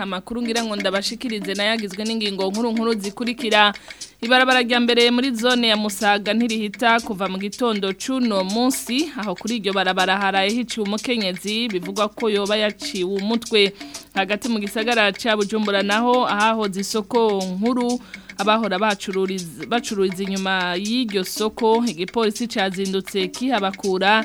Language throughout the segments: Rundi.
amakuru ngira ngo ndabashikirize nayagizwe n'ingingo nkuru nkuru zikurikira ibarabara rya muri zone ya musaga ntirihita kuva mu gitondo cy'uno munsi aho kuri iryo barabara haraye hiciwe umukenyezi bivugwa ko yoba yaciwe umutwe hagati mu gisagara cya bujumbura naho ahahoze isoko nkuru abahora bacururiza inyuma yigyo soko igipolisi cyazindutse kihabakura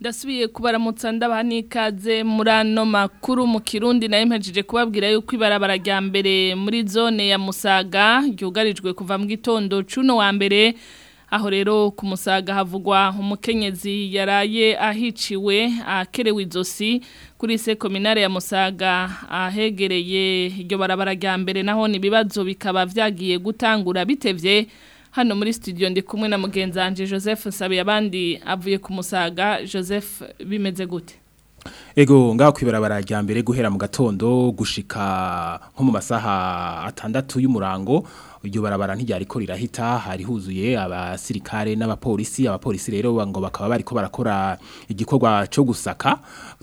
ndasubiye kubaramutsa ndabaha n'ikaze muri ano makuru mu kirundi nayo mpejije kubabwira yuko ibarabara rya mbere muri zone ya musaga ryugarijwe kuva mu gitondo cy'uno wa mbere aho rero ku havugwa umukenyezi yaraye ahiciwe akerewe izosi kuri se kominare ya musaga ahegereye iryo barabara rya mbere naho ibibazo bikaba byagiye gutangura bitevye hano muri studio ndi kumwe na mugenzi wanje Joseph Nsabe abandi avuye ku musaga Joseph bimeze gute Ego ngaho kw'ibarabara rya guhera mu gatondo gushika nko mu masaha atandatu y'umurango iryo barabara ntiryari ko rirahita hari huzuye abasirikare n'abapolisi abapolisi rero ngo bakaba bari ko barakora igikorwa cyo gusaka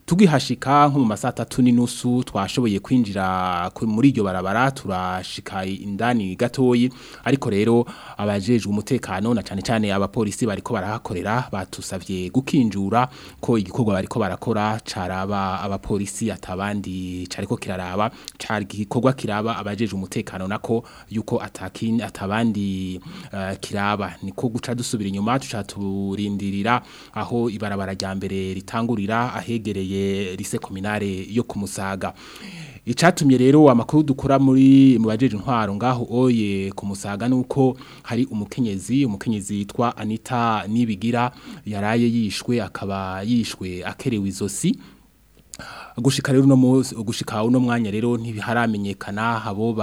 tugihashika nko mu masaha atatu n'inusu twashoboye kwinjira muri iryo barabara turashika indani gatoyi ariko rero abajejwe umutekano na cyane cyane abapolisi bari ko barahakorera batusabye gukinjura ko igikorwa bariko barakora cara kiraraba abapolisi atabandi cariko kiraraba cari gikorwa kiraba abajeje umutekano nako yuko atakini atabandi uh, kiraba niko guca dusubira inyuma tucaturindirira aho ibarabara rya mbere ritangurira ahegereye rise kominare yo kumusaga icatumye rero amakuru dukora muri mu bajeje intwaro ngaho oye kumusaga nuko hari umukenyezi umukenyezi yitwa Anita nibigira yaraye yishwe akaba yishwe akerewe izosi gushika rero uno munsi gushika uno mwanya rero ntibiharamenyekana habo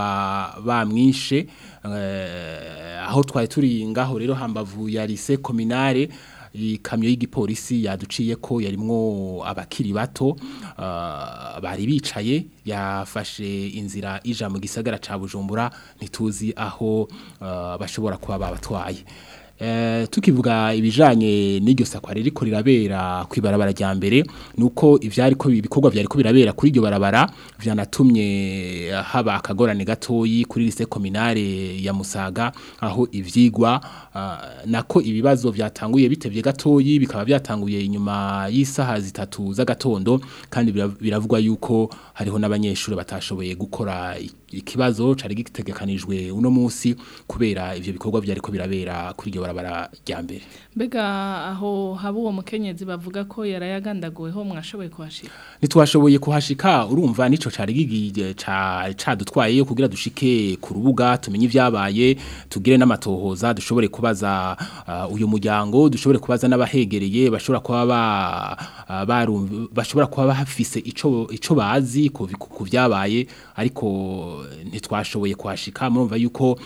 bamwishe eh, aho twari turi ngaho rero hambavu ya lycée communale ikamyo y'igipolisi yaduciye ko yarimwo abakiri bato ah, bari bicaye yafashe inzira ija mu gisagara ca Bujumbura ntituzi aho ah, bashobora kuba babatwaye Eh, tukivuga ibijanye n'iryo sakwa riko rirabera ku ibarabara rya mbere ni uko ibikorwa byari ko birabera kuri iryo barabara vyanatumye haba akagorane gatoyi kuri lise kominare ya musaga aho ibyigwa ah, nako ibibazo byatanguye bitebye gatoyi bikaba byatanguye inyuma y'isaha zitatu z'agatondo kandi biravugwa yuko hariho n'abanyeshuri batashoboye gukora ikibazo cari gitegekanijwe uno munsi kubera ivyo bikorwa byari ko birabera kuri iryo barabara rya mbere mbega aho haba uwo mukenyezi bavuga ko yarayagandaguweho mwashoboye kuhashika ntitwashoboye kuhashika urumva nico carigigiye eh, cadutwayeyo kugira dushike ku rubuga tumenye ibyabaye tugire n'amatohoza dushobore kubaza eh, uyu muryango dushobore kubaza n'abahegereye bashobora kuba eh, bashobora kuba bafise ico bazi ku byabaye ariko ntitwashoboye kuhashika murumva yuko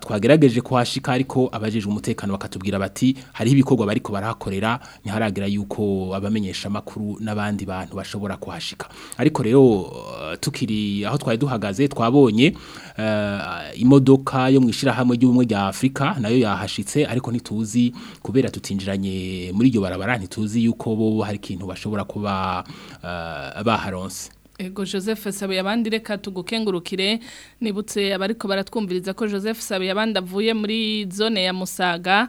twagerageje kuhashika ariko abajejwe umutekano bakatubwira bati Hari ibikorwa bariko barahakorera ntiharagira yuko abamenyesha makuru n'abandi bantu bashobora kuhashika ariko rero eh, tukiri aho twari duhagaze twabonye eh, imodoka yo mwishira hamwe ry'ubumwe rya Afrika nayo yahashitse ariko ntituzi kubera tutinjiranye muri iryo barabara ntituzi yuko bo hari kintu bashobora kuba eh, baharonse Ego Joseph Sabe yabandi reka tugukengurukire nibutse abariko baratwumviriza ko Joseph Sabe yabandi avuye muri zone ya Musaga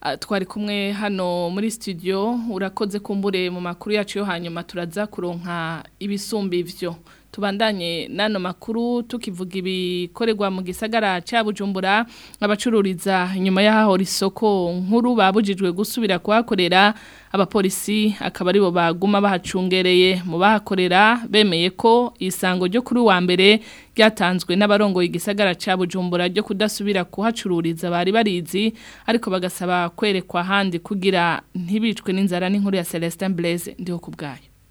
Ah, twari kumwe hano muri studio urakoze kumbure mu makuru yacu yo hanyuma turaza kuronka ibisumbi ivyo tubandanye n'ano makuru tukivuga ibikorerwa mu gisagara cya bujumbura abacururiza nyuma yaho risoko nkuru babujijwe gusubira kuhakorera abapolisi akaba aribo baguma bahacungereye mu bahakorera bemeye ko isango ryo kuri wa mbere ryatanzwe n'abarongoye igisagara cya bujumbura ryo kudasubira kuhacururiza bari barizi ariko bagasaba kwerekwa handi kugira ntibicwe n'inzara n'inkuru ya Celestin Blaise ndiho kubgaye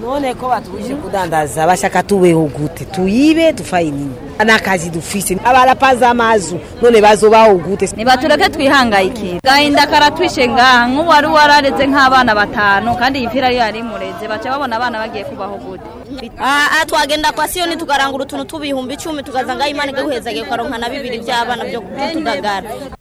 none ko batuje kudandaza bashaka tubeho gute tuyibe dufaye nini n'akazi dufise abarapaza amazu none bazobaho gute nibatureke twihangayikira gahinda karatwishe ngaha nk'uwari warareze nk'abana batanu kandi iyi mvura yari imureze baca babona abana bagiye kubaho gute Ah, ah, twagenda kwa siyoni tukarangura utuntu tubihumbi icumi tukazanga imana igahuhezage ukaronka na bibiri by'abana byo kutudagara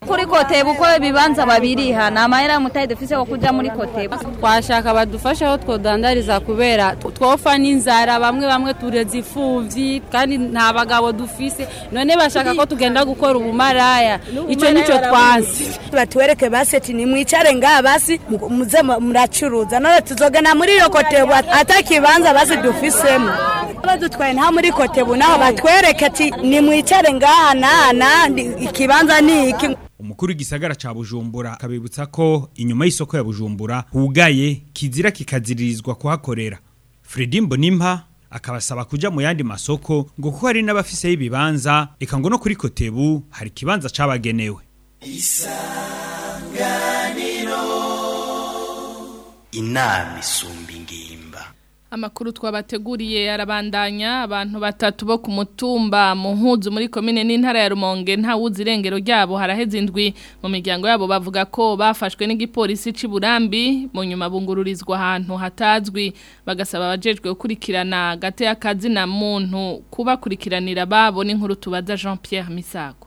kuri kotebu uko ibibanza babiriha ni amahera mutari dufise wo kujya muri kotebu twashaka badufasha aho twodandariza kubera twofa n'inzara bamwe bamwe tureze imfubyi kandi nta bagabo dufise none bashaka ko tugenda gukora ubumaraya icyo nicyo twansi batuwereke baseti ni mwicare ngaha basi muze muracuruza none tuzogana muri iyo kotebu atakibanza basi dufisemo badutwaye nta muri kotebu naho batwereke ati ni mwicare ngaha naha ikibanza ni iki umukuru w'igisagara ca Bujumbura akabibutsa ko inyuma y'isoko ya Bujumbura hugaye kizira kikaziririzwa kuhakorera Fredy Mbonimpa akabasaba kujya mu yandi masoko ngo kuko hari n'abafise y'ibibanza eka ngo no kuri Kotebu hari ikibanza cyabagenewe isanganiro inama isumba ingimba amakuru twabateguriye arabandanya abantu batatu bo kumutumba muhuzu muri komine n'intara ya rumonge nta wuzi ryabo haraheze indwi mu miryango yabo bavuga ko bafashwe n'igipolisi cy'uburambi mu nyuma bungururizwa ahantu hatazwi bagasaba abajejwe gukurikirana gate y'akazi na muntu kubakurikiranira babo n'inkuru tubaza Jean Pierre Misago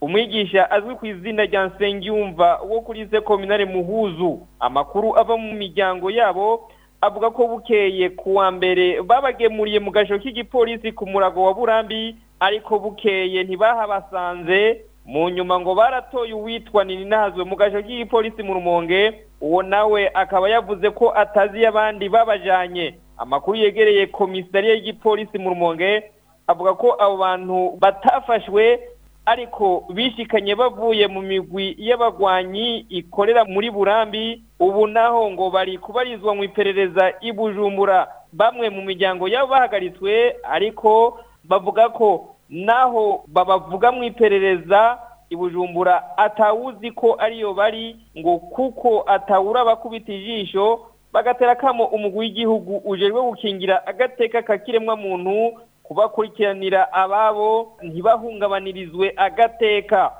umwigisha azwi ku izina rya nsengiyumva wo kuri sekominare muhuzu amakuru ava mu miryango yabo avuga ko bukeye kuwa mbere babagemuriye mu gasho k'igipolisi ku murago wa burambi ariko bukeye ntibahabasanze mu nyuma ngo baratoye uwitwa ninazwe mu gace k'igipolisi mu rumonge uwo nawe akaba yavuze ko atazi y'abandi babajyanye amakuru yegereye komisariya y'igipolisi mu rumonge avuga ko abo bantu batafashwe ariko bishikanye bavuye mu migwi y'abagwanyi ikorera muri burambi ubu naho ngo bari kubarizwa mu iperereza i bujumbura bamwe mu miryango yabo bahagaritswe ariko bavuga ko naho babavuga mu iperereza ibujumbura atawuzi ko ariyo bari ngo kuko atawura abakubita ijisho bagatera akamo umugwi w'igihugu ujejwe gukingira agateka kakiremwa muntu kubakurikiranira ababo ntibahungabanirizwe agateka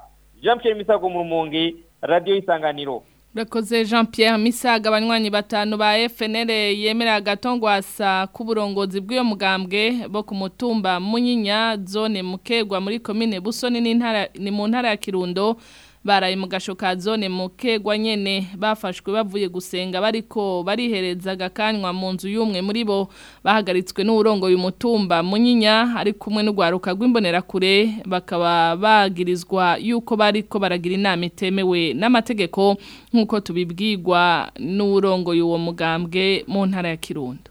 jean Pierre misago mu rumonge radiyo y'isanganiro Urakoze Jean Pierre Misaga abanywanyi batanu ba FNL yemera gatongwasa k'uburongozi bw'iyo mugambwe bo ku mutumba Munyinya zone Mukegwa muri commune Busoni ni mu ntara ya Kirundo baraye mu gasho ka zone mukegwa nyene bafashwe bavuye gusenga bariko barihereza gakanywa mu nzu y'umwe muri bo bahagaritswe n'urongo uyu mutumba munyinya ari kumwe n'ugwaruka kure bakaba bagirizwa yuko bariko baragira inama itemewe n'amategeko nk'uko tubibwirwa n'urongo y'uwo mugambwe mu ntara ya Kirundo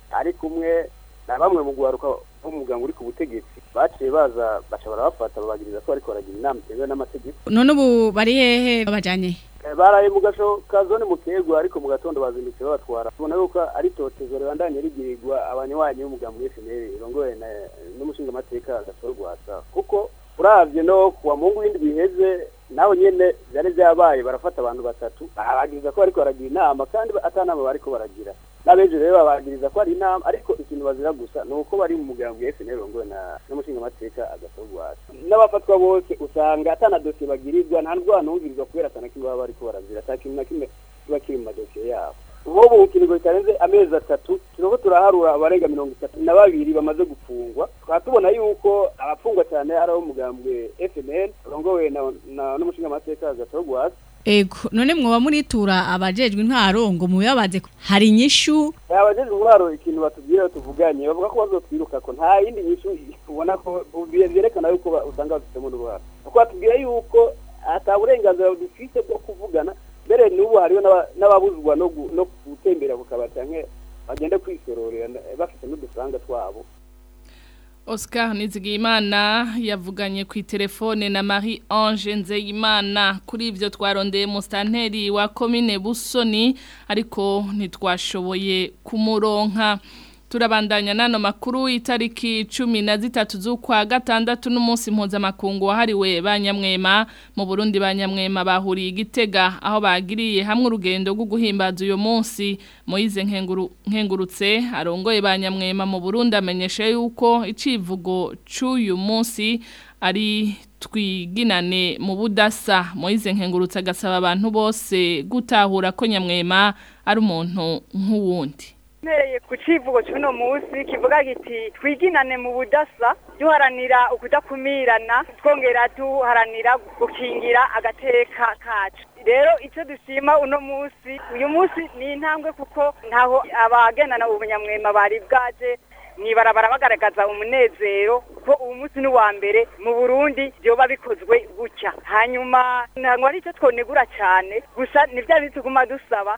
ari kumwe na bamwe mu guharuka bo uri ku butegetsi baciye baza baca barabafata babagiriza ko ariko baragira inama itemewe n'amategeko none ubu bari hehe babajyanye eh, baraye mu gaco ka zone mutegwa ariko mu gatondo bazindutse babatwara tubona yuko ari totezo ribandanye rigirirwa abanywanyi b'umugambi w'efemeri irongoye n'umushingamateka gasoro rwasa kuko urabye no kuwa mungu w'indwi biheze naho nyene vyari vyabaye barafata abantu batatu barabagiriza ko bariko baragira inama kandi atanama bariko baragira n'abenshi rero babagiriza ko ari inama ariko ikintu bazira gusa ni uko bari mu muganga wa efuperi rongowe n'umushingamateka agatorwara n'abafatwa bose usanga atana bagirizwa bagirirwa nta ndwara n'ugirirwa kubera atana ko baba bariko barazira nta kintu na kimwe kiba kiri mu madosiye yabo nk'ubu mu kiringo amezi atatu turiko turaharura abarenga mirongo itatu na babiri bamaze gufungwa tukaba tubona yuko abafungwa cyane ari abo mugambwe fml rongowe n'umushingamateka agatorwara ego none mwoba muritura abajejwe intwaro ngo mubibabaze hari inyishu abajejwe intwaro ikintu batubwira tuvuganye bavuga ko bazotwiruka ko nta yindi nyishu ubona ko byerekana yuko usanga bafitemo uruhara kuko batubwira yuko ata burenganzira dufite bwo kuvugana mbere n'ubu hariho n'ababuzwa no gutembera ku kabari bagenda kwisororera bafite n'udufaranga twabo Oscar Nizigimana yavuganye ku telefone na Marie Ange Nzeyimana kuri ibyo twarondeye mustanteri wa commune Busoni ariko ntitwashoboye kumuronka turabandanya n'ano makuru itariki cumi na zitatu z'ukwa gatandatu n'umunsi mpuzamakungu wahariwe ba nyamwema mu burundi ba nyamwema bahuriye igitega aho bagiriye hamwe urugendo rwo guhimbaza uyu munsi muyize nkengurutse arongoye ba nyamwema mu burundi amenyesha yuko icivugo cy'uyu munsi ari twiginane mu budasa muyize nkengurutse agasaba abantu bose gutahura ko nyamwema ari umuntu nk'uwundi mpereye ku kivugo cy'uno munsi kivuga giti twiginane mu budasa duharanira ukudakumirana twongera duharanira gukingira agateka kacu rero icyo dushima uno munsi uyu munsi ni intambwe kuko ntaho abagendana ubunyamwema bari bwaje mwibarabara bagaragaza umunezero ko umunsi n'uwa mbere mu Burundi byoba bikozwe gutya hanyuma ntabwo ari icyo twonegura cyane gusa ni bya bintu dusaba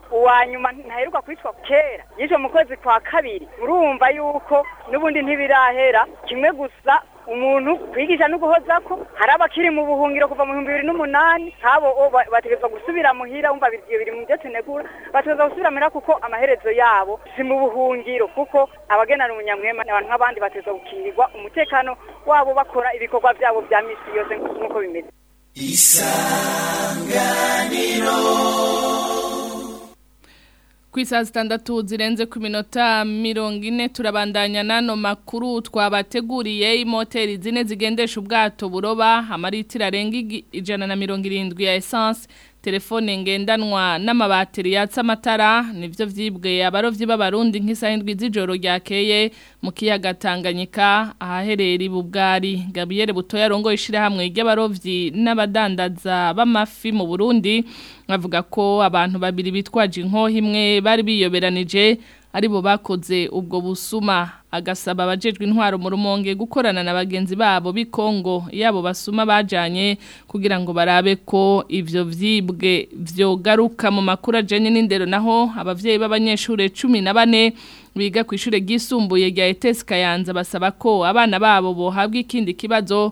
uwa nyuma ntaheruka kwicwa kera yishe mu kwezi kwa kabiri urumva yuko n'ubundi ntibirahera kimwe gusa umuntu kwigisha no guhoza ko hari abakiri mu buhungiro kuva mu bihumbi bibiri n'umunani nk'abo bategerezwa gusubira muhira wumva ibyo biri mu byo tunegura bategerezwa gusubira muhira kuko amaherezo yabo si mu buhungiro kuko abagenana umunyamwema abantu nk'abandi bategerezwa gukinirwa umutekano wabo bakora ibikorwa byabo bya minsi yose nk'uko bimeze isanganiro ku isaha zitandatu zirenze ku minota mirongo ine turabandanya n'ano makuru twabateguriye imoteri zine zigendesha ubwato buroba amaritiro arenga ijana na mirongo irindwi ya esanse telefone ngendanwa n'amabatiri yatsa amatara nibyo byibwe abarovyi b'abarundi nk'isahindwi z'ijoro ryakeye mu kiyaga Tanganyika ahaherera ibubwari Buto Butoya arongoye ishirahamwe ry'abarovyi n'abadandaza b'amafi mu Burundi bavuga ko abantu babiri bitwaje inkoho imwe bari biyoberanije aribo bakoze ubwo busuma agasaba abajejwe intwaro mu rumonge gukorana na bagenzi babo bikongo yabo basuma bajanye kugira ngo barabe ko ivyo vyibwe vyogaruka mu makuru ajanye n'indero naho abavyeyi b'abanyeshure 14 biga ku ishure ryisumbuye rya ETS Kayanza basaba ko abana babo bohabwa ikindi kibazo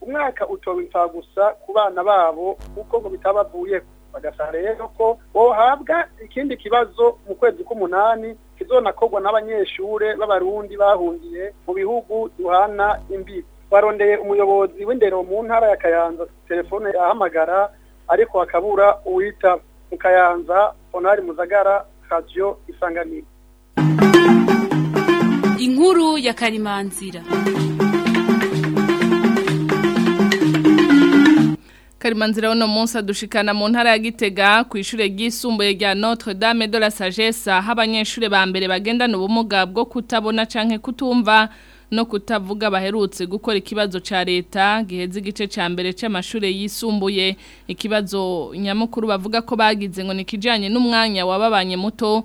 umwaka utoba gusa ku bana babo kuko ngo bitabavuyeko bagasaba rero ko bohabwa ikindi kibazo mu kwezi k'umunani kizonakorwa n'abanyeshuri b'abarundi bahungiye mu bihugu duhana imbibi barondeye umuyobozi w'indero mu ntara ya kayanza telefone yahamagara ariko akabura uwitaba mu onari muzagara radiyo isanganiro inkuru ya karimanzira karimanzira uno munsi adushikana mu ntara ya gitega ku ishuri ryisumbuye rya notre dame de la sagesse aho abanyeshuri ba mbere bagendana ubumuga bwo kutabona canke kutumva no kutavuga baherutse gukora ikibazo ca leta giheze igice ca mbere cy’amashuri yisumbuye ikibazo nyamukuru bavuga ko bagize ngo nikijanye n'umwanya wababanye muto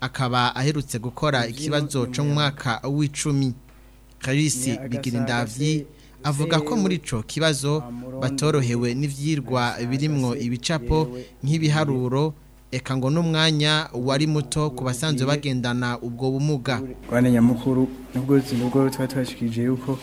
akaba aherutse gukora ikibazo cyo mu mwaka w'icumi regisi bigira avuga ko muri icyo kibazo batorohewe n'ivyirwa birimwo ibicapo nk'ibiharuro reka ngo n'umwanya wari muto ku basanzwe bagendana ubwo bumuga rwanda nyamukuru nubwo nubwo tuba twashikije yuko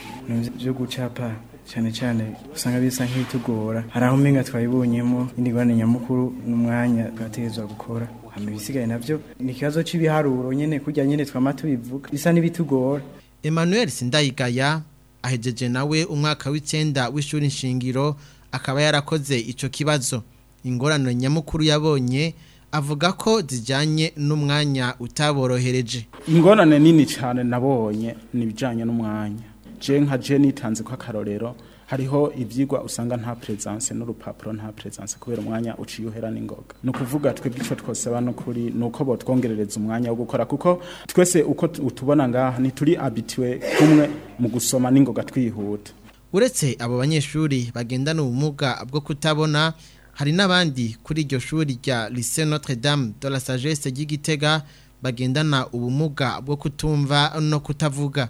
byo gucapa cyane cyane usanga bisa nk'ibitugora hari aho umenga twayibonyemo indi rwanda nyamukuru n'umwanya twategerezwa gukora hama ibisigaye nabyo ni ikibazo cy'ibiharuro nyine kujya nyine twama tubivuga bisa n'ibitugora Emmanuel Sindayigaya ahejeje nawe umwaka w'icenda w'ishuri nshingiro akaba yarakoze icyo kibazo ingorano nyamukuru yabonye avuga ko zijyanye n'umwanya utaborohereje ingorane nini cyane nabonye nibijyanye n'umwanya je nka je nitanze ko akarorero hariho ibyigwa usanga nta presence n'urupapuro nta presence kubera umwanya uciye uhera n'ingoga no kuvuga twebwe ico twose bano kuri nuko twongerereza umwanya wo gukora kuko twese uko utubona ngaha nituri habitué kumwe mu gusoma n'ingoga twihuta uretse abo banyeshuri bagendana ubumuga bwo kutabona hari n'abandi kuri iryo shuri rya Lycée Notre Dame de la Sagesse y’igitega bagendana ubumuga bwo kutumva no kutavuga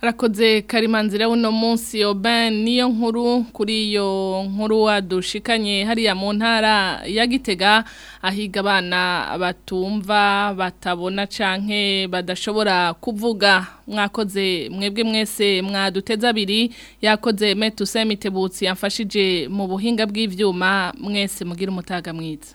Rakoze karimanzira uno munsi Oben niyo nkuru kuri iyo nkuru wadushikanye hariya mu ntara ya Gitega ahiga abana batumva batabona canke badashobora kuvuga mwakoze mwebwe mwese mwaduteza abiri yakoze Metuse yamfashije mu buhinga bw'ivyuma mwese mugira umutaga mwiza